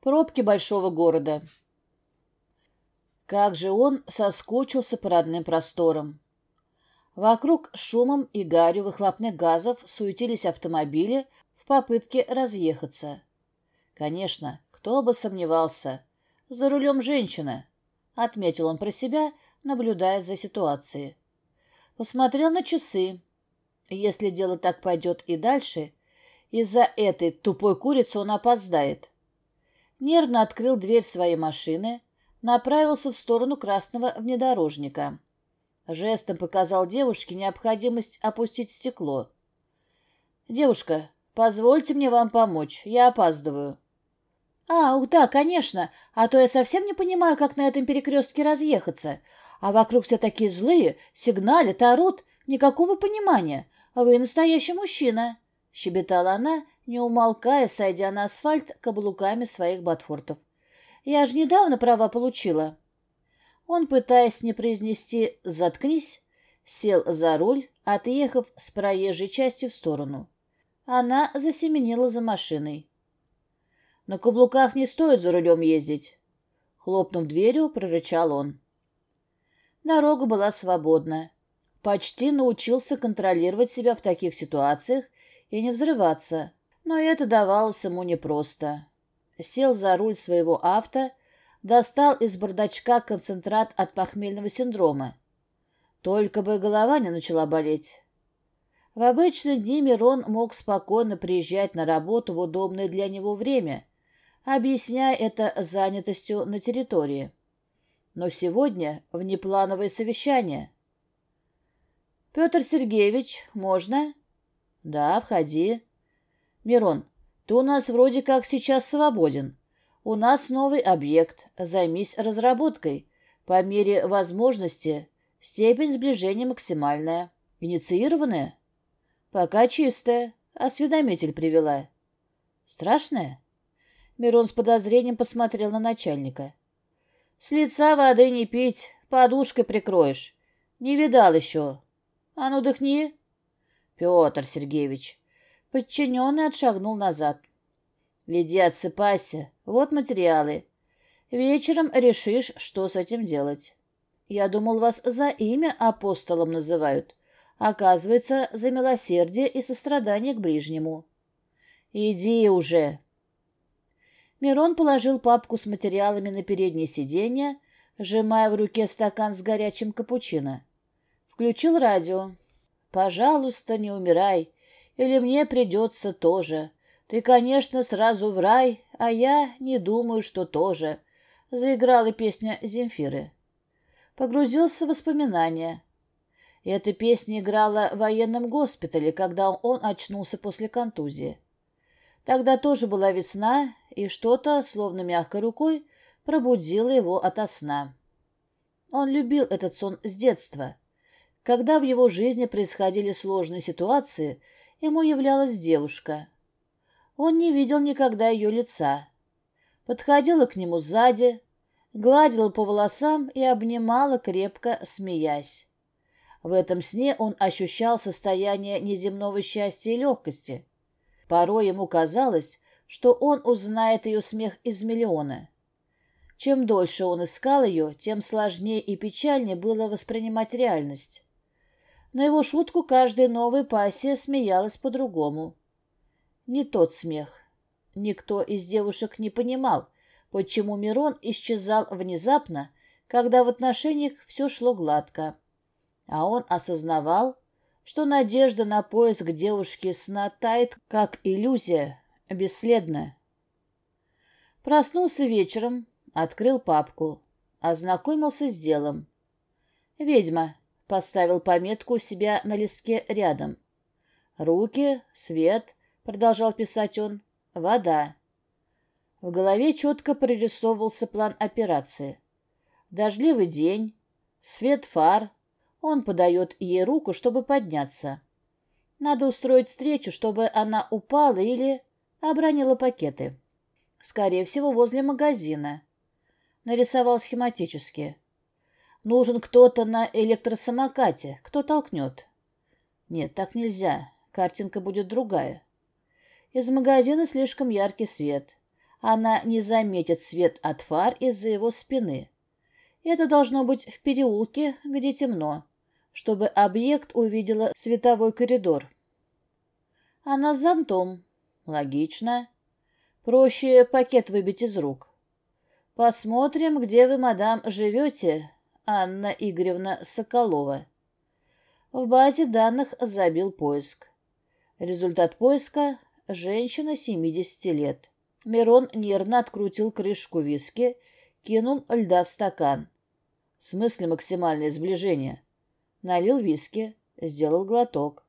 Пробки большого города. Как же он соскучился по родным просторам. Вокруг шумом и гарью выхлопных газов суетились автомобили в попытке разъехаться. Конечно, кто бы сомневался. За рулем женщина, — отметил он про себя, наблюдая за ситуацией. Посмотрел на часы. Если дело так пойдет и дальше, из-за этой тупой курицы он опоздает нервно открыл дверь своей машины, направился в сторону красного внедорожника. Жестом показал девушке необходимость опустить стекло. «Девушка, позвольте мне вам помочь, я опаздываю». «А, ух, да, конечно, а то я совсем не понимаю, как на этом перекрестке разъехаться. А вокруг все такие злые, сигналят, орут, никакого понимания. Вы настоящий мужчина», — щебетала она, не умолкая, сойдя на асфальт каблуками своих ботфортов. «Я же недавно права получила». Он, пытаясь не произнести «заткнись», сел за руль, отъехав с проезжей части в сторону. Она засеменила за машиной. «На каблуках не стоит за рулем ездить», — хлопнув дверью, прорычал он. Дорога была свободна. Почти научился контролировать себя в таких ситуациях и не взрываться. Но это давалось ему непросто. Сел за руль своего авто, достал из бардачка концентрат от похмельного синдрома. Только бы голова не начала болеть. В обычные дни Мирон мог спокойно приезжать на работу в удобное для него время, объясняя это занятостью на территории. Но сегодня внеплановое совещание. «Петр Сергеевич, можно?» «Да, входи». «Мирон, ты у нас вроде как сейчас свободен. У нас новый объект. Займись разработкой. По мере возможности степень сближения максимальная. Инициированная?» «Пока чистая. Осведомитель привела». «Страшная?» Мирон с подозрением посмотрел на начальника. «С лица воды не пить, подушкой прикроешь. Не видал еще. А ну, дыхни». «Петр Сергеевич, Подчиненный отшагнул назад. «Иди отсыпайся. Вот материалы. Вечером решишь, что с этим делать. Я думал, вас за имя апостолом называют. Оказывается, за милосердие и сострадание к ближнему. Иди уже!» Мирон положил папку с материалами на переднее сиденье, сжимая в руке стакан с горячим капучино. Включил радио. «Пожалуйста, не умирай. Или мне придется тоже. Ты, конечно, сразу в рай, а я не думаю, что тоже. Заиграла песня Земфиры. Погрузился в воспоминания. Эта песня играла в военном госпитале, когда он очнулся после контузии. Тогда тоже была весна, и что-то, словно мягкой рукой, пробудило его ото сна. Он любил этот сон с детства. Когда в его жизни происходили сложные ситуации – ему являлась девушка. Он не видел никогда ее лица. Подходила к нему сзади, гладила по волосам и обнимала, крепко смеясь. В этом сне он ощущал состояние неземного счастья и легкости. Порой ему казалось, что он узнает ее смех из миллиона. Чем дольше он искал ее, тем сложнее и печальнее было воспринимать реальность. На его шутку каждая новая пассия смеялась по-другому. Не тот смех. Никто из девушек не понимал, почему Мирон исчезал внезапно, когда в отношениях все шло гладко. А он осознавал, что надежда на поиск девушки сна тает, как иллюзия, бесследно. Проснулся вечером, открыл папку, ознакомился с делом. «Ведьма», Поставил пометку у себя на листке рядом. «Руки, свет», — продолжал писать он, — «вода». В голове четко прорисовывался план операции. Дождливый день, свет фар. Он подает ей руку, чтобы подняться. Надо устроить встречу, чтобы она упала или обронила пакеты. Скорее всего, возле магазина. Нарисовал схематически. Нужен кто-то на электросамокате. Кто толкнет? Нет, так нельзя. Картинка будет другая. Из магазина слишком яркий свет. она не заметит свет от фар из-за его спины. Это должно быть в переулке, где темно, чтобы объект увидела световой коридор. Она с зонтом. Логично. Проще пакет выбить из рук. Посмотрим, где вы, мадам, живете, Анна Игоревна Соколова. В базе данных забил поиск. Результат поиска – женщина 70 лет. Мирон нервно открутил крышку виски, кинул льда в стакан. В смысле максимальное сближение? Налил виски, сделал глоток.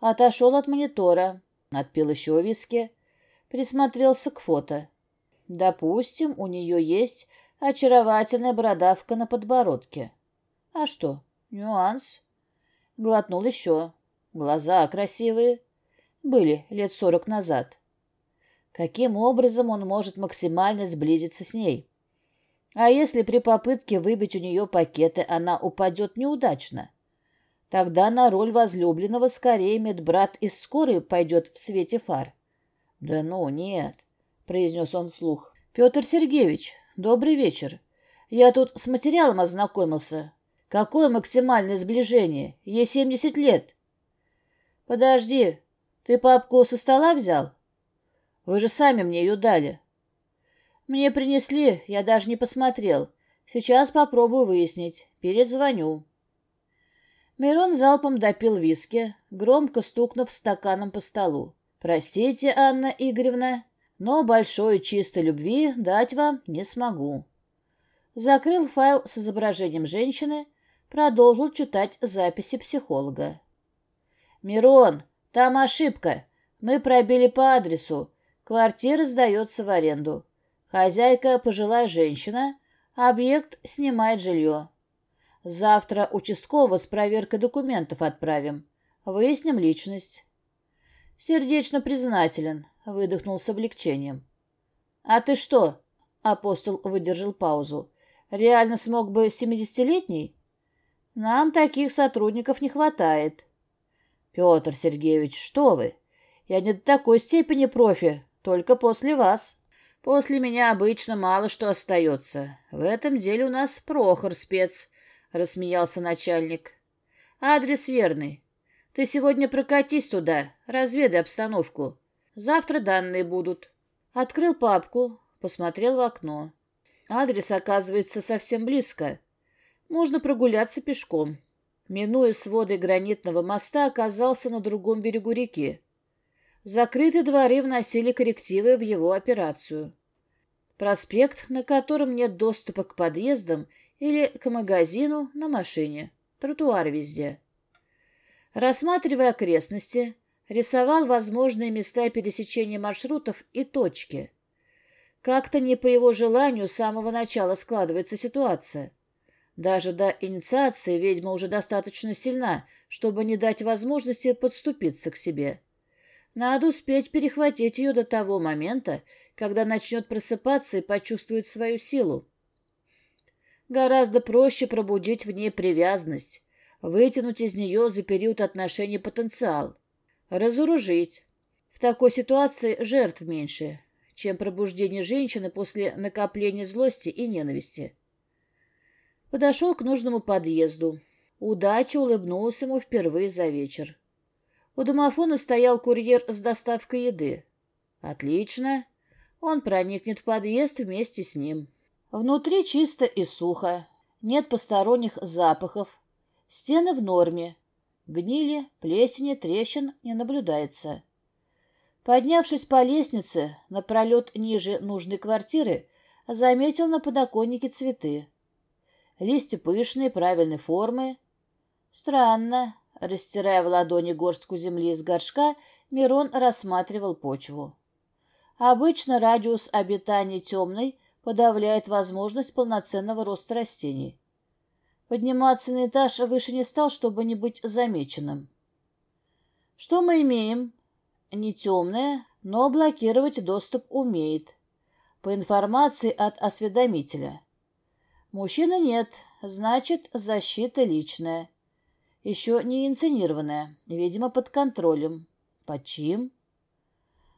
Отошел от монитора, отпил еще виски, присмотрелся к фото. Допустим, у нее есть очаровательная бородавка на подбородке. А что? Нюанс. Глотнул еще. Глаза красивые. Были лет сорок назад. Каким образом он может максимально сблизиться с ней? А если при попытке выбить у нее пакеты она упадет неудачно? Тогда на роль возлюбленного скорее медбрат из скорой пойдет в свете фар. Да ну, нет произнес он вслух. «Петр Сергеевич, добрый вечер. Я тут с материалом ознакомился. Какое максимальное сближение? Ей семьдесят лет». «Подожди, ты папку со стола взял? Вы же сами мне ее дали». «Мне принесли, я даже не посмотрел. Сейчас попробую выяснить. Перезвоню». Мирон залпом допил виски, громко стукнув стаканом по столу. «Простите, Анна Игоревна, но большой чистой любви дать вам не смогу. Закрыл файл с изображением женщины, продолжил читать записи психолога. «Мирон, там ошибка. Мы пробили по адресу. Квартира сдается в аренду. Хозяйка – пожилая женщина, объект снимает жилье. Завтра участкового с проверкой документов отправим. Выясним личность». «Сердечно признателен», Выдохнул с облегчением. «А ты что?» — апостол выдержал паузу. «Реально смог бы семидесятилетний?» «Нам таких сотрудников не хватает». «Петр Сергеевич, что вы? Я не до такой степени профи, только после вас. После меня обычно мало что остается. В этом деле у нас Прохор спец», — рассмеялся начальник. «Адрес верный. Ты сегодня прокатись туда, разведай обстановку. Завтра данные будут. Открыл папку, посмотрел в окно. Адрес, оказывается, совсем близко. Можно прогуляться пешком. Минуя своды гранитного моста, оказался на другом берегу реки. Закрытые дворы вносили коррективы в его операцию. Проспект, на котором нет доступа к подъездам или к магазину на машине. Тротуар везде. Рассматривая окрестности, рисовал возможные места пересечения маршрутов и точки. Как-то не по его желанию с самого начала складывается ситуация. Даже до инициации ведьма уже достаточно сильна, чтобы не дать возможности подступиться к себе. Надо успеть перехватить ее до того момента, когда начнет просыпаться и почувствует свою силу. Гораздо проще пробудить в ней привязанность, вытянуть из нее за период отношений потенциал. Разоружить. В такой ситуации жертв меньше, чем пробуждение женщины после накопления злости и ненависти. Подошел к нужному подъезду. Удача улыбнулась ему впервые за вечер. У домофона стоял курьер с доставкой еды. Отлично. Он проникнет в подъезд вместе с ним. Внутри чисто и сухо. Нет посторонних запахов. Стены в норме. Гнили, плесени, трещин не наблюдается. Поднявшись по лестнице, напролет ниже нужной квартиры, заметил на подоконнике цветы. Листья пышные, правильной формы. Странно. Растирая в ладони горстку земли из горшка, Мирон рассматривал почву. Обычно радиус обитания темной подавляет возможность полноценного роста растений. Подниматься на этаж выше не стал, чтобы не быть замеченным. Что мы имеем? Не темное, но блокировать доступ умеет. По информации от осведомителя. Мужчины нет, значит, защита личная. Еще не инсценированная, видимо, под контролем. Под чьим?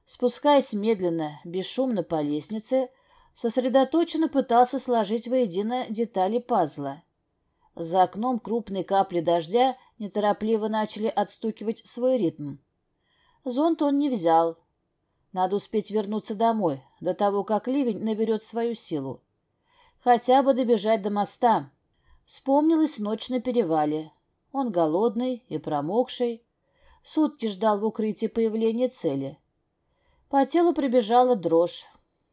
Спускаясь медленно, бесшумно по лестнице, сосредоточенно пытался сложить воедино детали пазла. За окном крупные капли дождя неторопливо начали отстукивать свой ритм. Зонт он не взял. Надо успеть вернуться домой, до того, как ливень наберет свою силу. Хотя бы добежать до моста. Вспомнилась ночь на перевале. Он голодный и промокший. Сутки ждал в укрытии появления цели. По телу прибежала дрожь.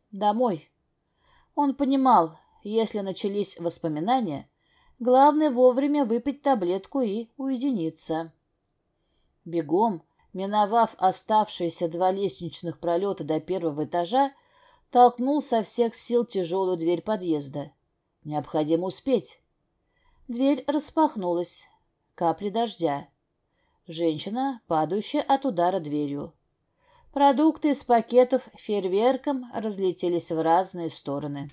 Домой. Он понимал, если начались воспоминания, главное вовремя выпить таблетку и уединиться. Бегом, миновав оставшиеся два лестничных пролета до первого этажа, толкнул со всех сил тяжелую дверь подъезда. Необходимо успеть. Дверь распахнулась. Капли дождя. Женщина, падающая от удара дверью. Продукты из пакетов фейерверком разлетелись в разные стороны.